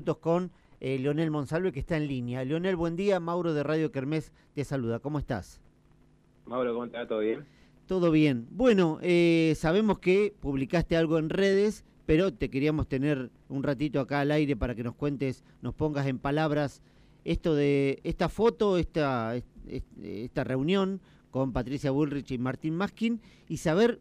minutos con eh, Leonel Monsalve, que está en línea. Leonel, buen día. Mauro de Radio Kermés te saluda. ¿Cómo estás? Mauro, ¿cómo estás? ¿Todo bien? Todo bien. Bueno, eh, sabemos que publicaste algo en redes, pero te queríamos tener un ratito acá al aire para que nos cuentes, nos pongas en palabras esto de esta foto, esta, esta reunión con Patricia Bullrich y Martín Maskin y saber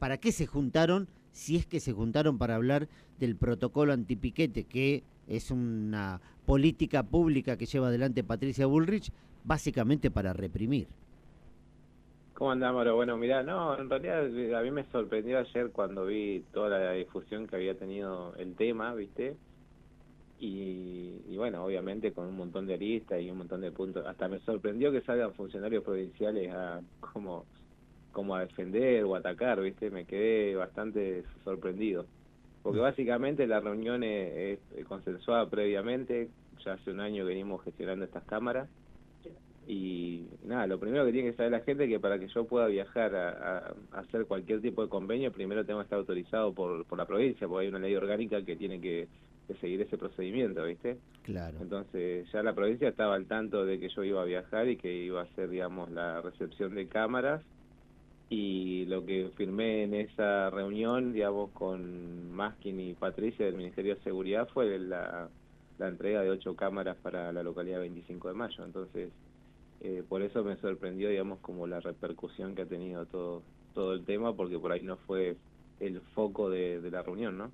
para qué se juntaron, si es que se juntaron para hablar del protocolo antipiquete, que es una política pública que lleva adelante Patricia Bullrich, básicamente para reprimir. ¿Cómo andamos? Bueno, mira, no, en realidad eh, a mí me sorprendió ayer cuando vi toda la difusión que había tenido el tema, ¿viste? Y, bueno, obviamente con un montón de listas y un montón de puntos. Hasta me sorprendió que salgan funcionarios provinciales a como, como a defender o atacar, ¿viste? Me quedé bastante sorprendido. Porque básicamente la reunión es, consensuada previamente, ya hace un año que venimos gestionando estas cámaras. Y nada, lo primero que tiene que saber la gente es que para que yo pueda viajar a, hacer cualquier tipo de convenio, primero tengo que estar autorizado por, por la provincia, porque hay una ley orgánica que tiene que de seguir ese procedimiento, ¿viste? Claro. Entonces ya la provincia estaba al tanto de que yo iba a viajar y que iba a hacer, digamos, la recepción de cámaras y lo que firmé en esa reunión, digamos, con Maskin y Patricia del Ministerio de Seguridad fue la, la entrega de ocho cámaras para la localidad 25 de mayo. Entonces, eh, por eso me sorprendió, digamos, como la repercusión que ha tenido todo, todo el tema, porque por ahí no fue el foco de, la reunión, ¿no?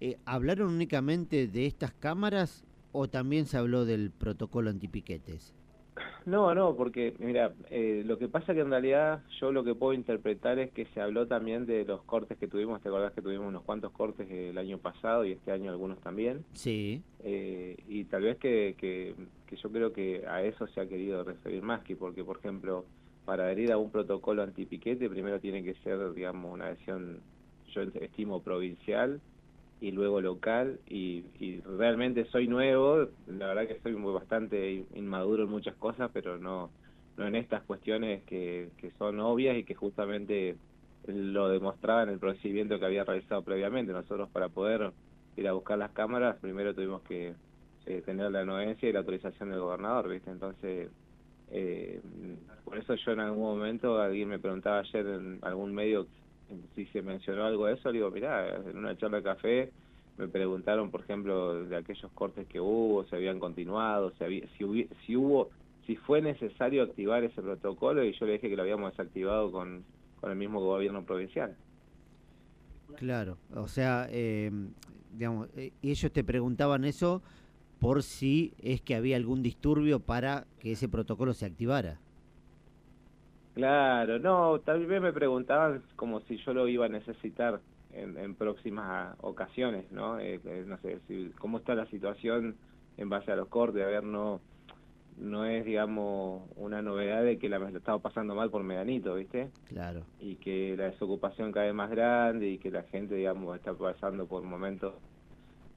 Eh, ¿Hablaron únicamente de estas cámaras o también se habló del protocolo antipiquetes? No, no, porque mira, eh, lo que pasa que en realidad yo lo que puedo interpretar es que se habló también de los cortes que tuvimos, te acordás que tuvimos unos cuantos cortes el año pasado y este año algunos también. Sí. Eh, y tal vez que, que, que, yo creo que a eso se ha querido referir más que porque, por ejemplo, para adherir a un protocolo antipiquete primero tiene que ser, digamos, una adhesión, yo estimo, provincial y luego local y, realmente soy nuevo, la verdad que soy bastante inmaduro en muchas cosas, pero no, no en estas cuestiones que, que son obvias y que justamente lo demostraba en el procedimiento que había realizado previamente. Nosotros para poder ir a buscar las cámaras primero tuvimos que eh, tener la anuencia y la autorización del gobernador, ¿viste? Entonces eh, por eso yo en algún momento, alguien me preguntaba ayer en algún medio si se mencionó algo de eso, digo, mirá, en una charla de café me preguntaron, por ejemplo, de aquellos cortes que hubo, si habían continuado, si, había, si, si hubo, si fue necesario activar ese protocolo y yo le dije que lo habíamos desactivado con, con el mismo gobierno provincial. Claro, o sea, eh, digamos, ellos te preguntaban eso por si es que había algún disturbio para que ese protocolo se activara. Claro, no, tal vez me preguntaban como si yo lo iba a necesitar en, próximas ocasiones, ¿no? Eh, eh, no sé, si, cómo está la situación en base a los cortes, a ver, no no es, digamos, una novedad de que la me estaba pasando mal por Medanito, ¿viste? Claro. Y que la desocupación cada vez más grande y que la gente, digamos, está pasando por momentos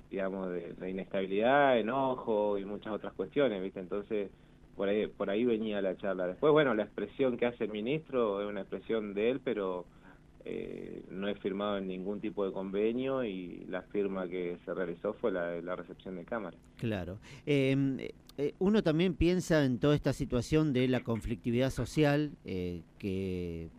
digamos, de, inestabilidad, enojo y muchas otras cuestiones, ¿viste? Entonces, por ahí, por ahí venía la charla. Después, bueno, la expresión que hace el ministro es una expresión de él, pero eh, no he firmado en ningún tipo de convenio y la firma que se realizó fue la, la recepción de cámara. Claro. Em, eh, uno también piensa en toda esta situación de la conflictividad social eh, que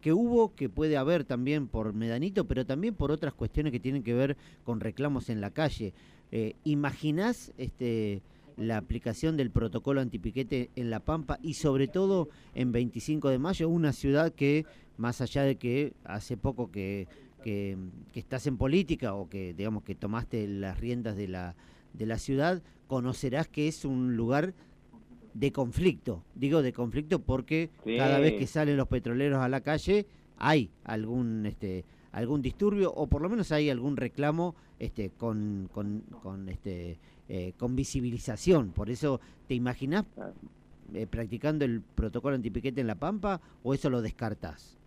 que hubo, que puede haber también por Medanito, pero también por otras cuestiones que tienen que ver con reclamos en la calle. Eh, ¿Imaginás este, la aplicación del protocolo antipiquete en La Pampa y sobre todo en 25 de mayo, una ciudad que, más allá de que hace poco que, que, que estás en política o que digamos que tomaste las riendas de la, de la ciudad, conocerás que es un lugar de conflicto. Digo de conflicto porque cada vez que salen los petroleros a la calle hay algún este algún disturbio o por lo menos hay algún reclamo este con con, con este eh, con visibilización. Por eso te imaginas eh, practicando el protocolo antipiquete en la Pampa o eso lo descartas.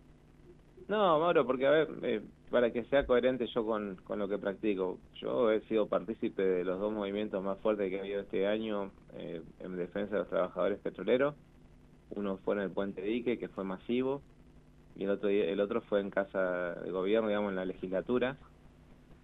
No, Mauro, porque a ver, eh, para que sea coherente yo con, con, lo que practico, yo he sido partícipe de los dos movimientos más fuertes que ha habido este año eh, en defensa de los trabajadores petroleros. Uno fue en el Puente Dique, que fue masivo, y el otro, el otro fue en Casa de Gobierno, digamos, en la legislatura.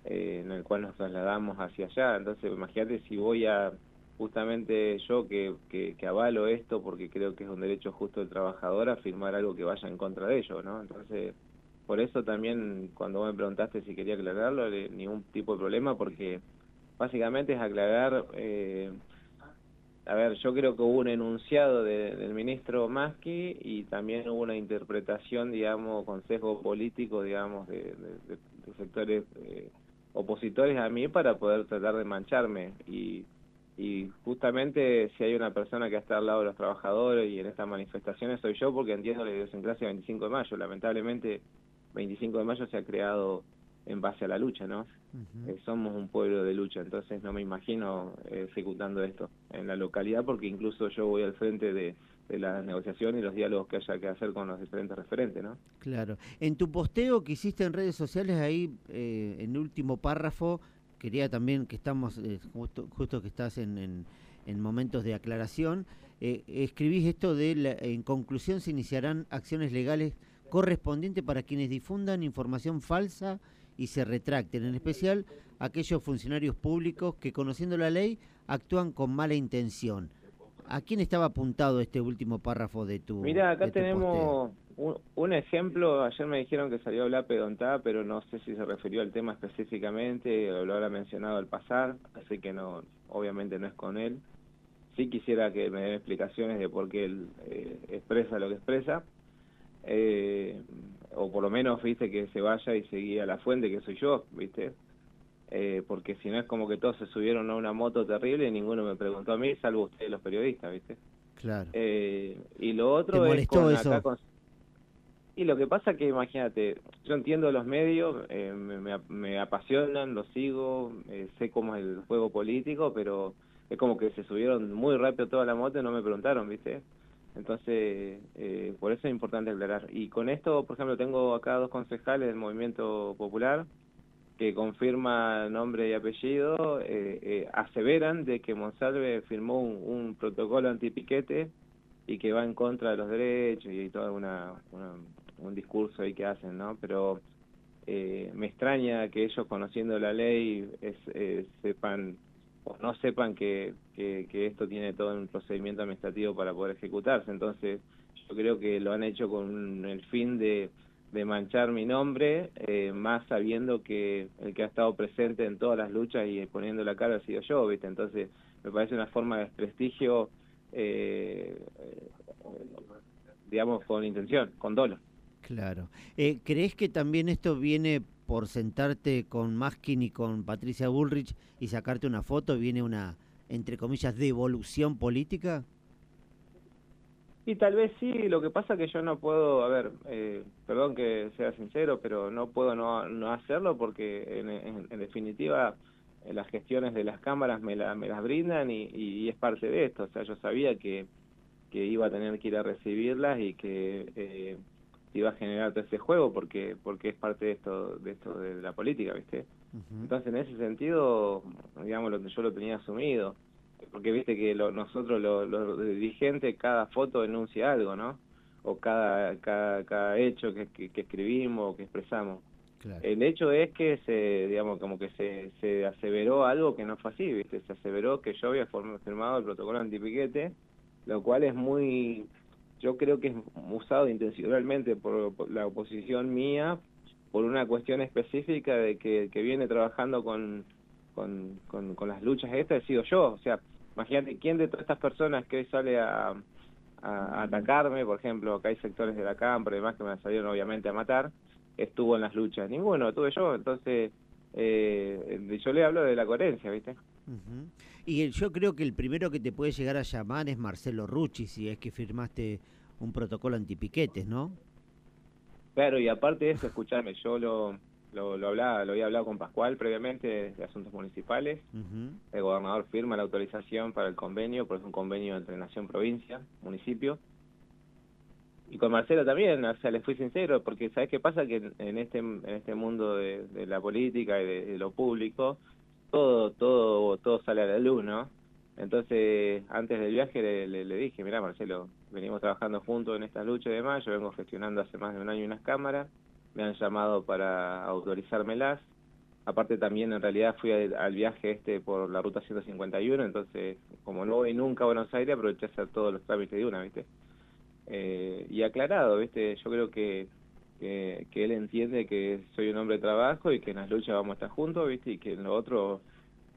Eh, en el cual nos trasladamos hacia allá. Entonces, imagínate si voy a, justamente yo que, que, que, avalo esto porque creo que es un derecho justo del trabajador a firmar algo que vaya en contra de ello, ¿no? Entonces, por eso también cuando vos me preguntaste si quería aclararlo, ningún tipo de problema porque básicamente es aclarar... Eh, a ver, yo creo que hubo un enunciado del ministro Maski y también hubo una interpretación, digamos, consejo político, digamos, de, sectores eh, opositores a mí para poder tratar de mancharme. Y, y justamente si hay una persona que está al lado de los trabajadores y en estas manifestaciones soy yo porque entiendo la idiosincrasia 25 de mayo. Lamentablemente, 25 de mayo se ha creado en base a la lucha, ¿no? Eh, somos un pueblo de lucha, entonces no me imagino eh, ejecutando esto en la localidad porque incluso yo voy al frente de, de las negociaciones y los diálogos que haya que hacer con los diferentes referentes, ¿no? Claro. En tu posteo que hiciste en redes sociales, ahí eh, en último párrafo, quería también que estamos, justo, que estás en, en, momentos de aclaración, escribís esto de, en conclusión se iniciarán acciones legales correspondientes para quienes difundan información falsa y se retracten, en especial aquellos funcionarios públicos que conociendo la ley actúan con mala intención. ¿A quién estaba apuntado este último párrafo de tu Mira, acá tenemos un, ejemplo, ayer me dijeron que salió a hablar Pedontá, pero no sé si se refirió al tema específicamente, o lo habrá mencionado al pasar, así que no, obviamente no es con él. Sí quisiera que me den explicaciones de por qué él eh, expresa lo que expresa. Eh, o por lo menos, viste, que se vaya y seguía la fuente, que soy yo, viste. Eh, porque si no es como que todos se subieron a una moto terrible y ninguno me preguntó a mí, salvo ustedes los periodistas, viste. Claro. Eh, y lo otro es con, eso? Y lo que pasa que, imagínate, yo entiendo los medios, eh, me, me, apasionan, los sigo, sé cómo es el juego político, pero es como que se subieron muy rápido toda la moto y no me preguntaron, ¿viste? Entonces, eh, por eso es importante aclarar. Y con esto, por ejemplo, tengo acá dos concejales del Movimiento Popular que confirma nombre y apellido, eh, eh, aseveran de que Monsalve firmó un, protocolo antipiquete y que va en contra de los derechos y todo una, un discurso ahí que hacen, ¿no? Pero me extraña que ellos, conociendo la ley, sepan o no sepan que, que, esto tiene todo un procedimiento administrativo para poder ejecutarse. Entonces, yo creo que lo han hecho con el fin de, de manchar mi nombre, eh, más sabiendo que el que ha estado presente en todas las luchas y poniendo la cara ha sido yo, ¿viste? Entonces, me parece una forma de desprestigio, eh, digamos, con intención, con dolo. Claro. Eh, ¿Crees que también esto viene por sentarte con Maskin y con Patricia Bullrich y sacarte una foto, viene una, entre comillas, devolución política? Y tal vez sí, lo que pasa que yo no puedo, a ver, eh, perdón que sea sincero, pero no puedo no, no hacerlo porque en, definitiva eh, las gestiones de las cámaras me, la, me las brindan y, y, es parte de esto. O sea, yo sabía que, que iba a tener que ir a recibirlas y que eh, iba a generar todo ese juego porque porque es parte de esto de esto de la política viste entonces en ese sentido digamos lo que yo lo tenía asumido porque viste que nosotros los dirigentes cada foto denuncia algo no o cada cada, cada hecho que, que, escribimos o que expresamos. El hecho es que se digamos como que se, se aseveró algo que no fue así viste se aseveró que yo había firmado el protocolo antipiquete lo cual es muy yo creo que es usado intencionalmente por, la oposición mía por una cuestión específica de que, que viene trabajando con, con, con, las luchas estas he sido yo. O sea, imagínate, ¿quién de todas estas personas que hoy sale a, a, atacarme, por ejemplo, que hay sectores de la Cámara y demás que me salieron obviamente a matar, estuvo en las luchas? Ninguno, tuve yo. Entonces, eh, yo le hablo de la coherencia, ¿viste? Y yo creo que el primero que te puede llegar a llamar es Marcelo Rucci, si es que firmaste un protocolo antipiquetes, ¿no? Claro, y aparte de eso, escuchame, yo lo, lo, hablaba, lo había hablado con Pascual previamente de Asuntos Municipales. El gobernador firma la autorización para el convenio, porque es un convenio entre Nación, Provincia, Municipio. Y con Marcelo también, o sea, le fui sincero, porque ¿sabes qué pasa? Que en este, en este mundo de, la política y de lo público, todo, todo, todo sale a la luz, ¿no? Entonces, antes del viaje le, le, dije, mira Marcelo, venimos trabajando juntos en esta lucha de mayo, vengo gestionando hace más de un año unas cámaras, me han llamado para autorizármelas, aparte también en realidad fui al, viaje este por la ruta 151, entonces como no voy nunca a Buenos Aires, aproveché a hacer todos los trámites de una, ¿viste? Eh, y aclarado, ¿viste? Yo creo que, que, él entiende que soy un hombre de trabajo y que en las luchas vamos a estar juntos, ¿viste? Y que en lo otro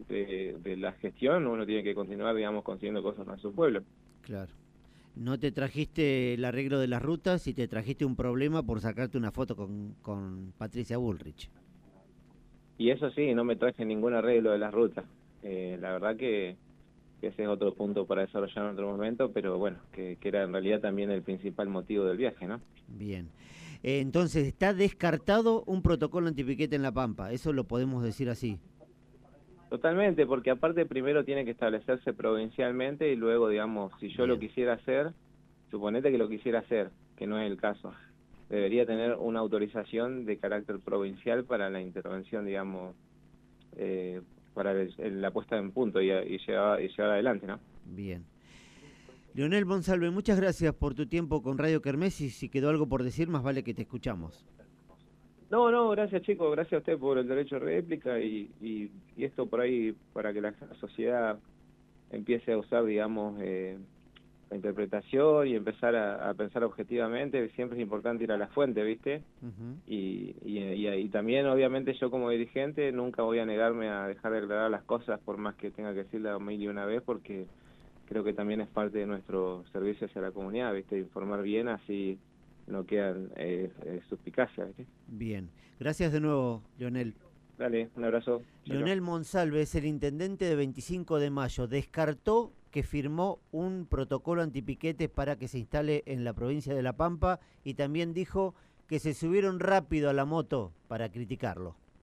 de, de la gestión uno tiene que continuar, digamos, consiguiendo cosas para su pueblo. Claro. No te trajiste el arreglo de las rutas y te trajiste un problema por sacarte una foto con, con Patricia Bullrich. Y eso sí, no me traje ningún arreglo de las rutas. Eh, la verdad que, ese es otro punto para desarrollar en otro momento, pero bueno, que, era en realidad también el principal motivo del viaje, ¿no? Bien. Eh, entonces, está descartado un protocolo antipiquete en La Pampa, eso lo podemos decir así. Totalmente, porque aparte primero tiene que establecerse provincialmente y luego, digamos, si yo lo quisiera hacer, suponete que lo quisiera hacer, que no es el caso, debería tener una autorización de carácter provincial para la intervención, digamos, eh, para la puesta en punto y, llevar, y llevar adelante, ¿no? Bien. Leonel Monsalve, muchas gracias por tu tiempo con Radio Kermés y si quedó algo por decir, más vale que te escuchamos. No, no, gracias chicos, gracias a usted por el derecho de réplica y, y, esto por ahí para que la sociedad empiece a usar, digamos, eh, la interpretación y empezar a, pensar objetivamente, siempre es importante ir a la fuente, ¿viste? y, y, y, también, obviamente, yo como dirigente nunca voy a negarme a dejar de aclarar las cosas por más que tenga que decirla mil y una vez, porque creo que también es parte de nuestro servicio hacia la comunidad, ¿viste? Informar bien, así no quedan eh, eh suspicacias. Bien. Gracias de nuevo, Leonel. Dale, un abrazo. Leonel Monsalve es el intendente de 25 de mayo. Descartó que firmó un protocolo antipiquetes para que se instale en la provincia de La Pampa y también dijo que se subieron rápido a la moto para criticarlo.